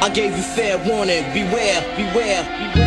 I gave you fair warning. Beware, beware, beware.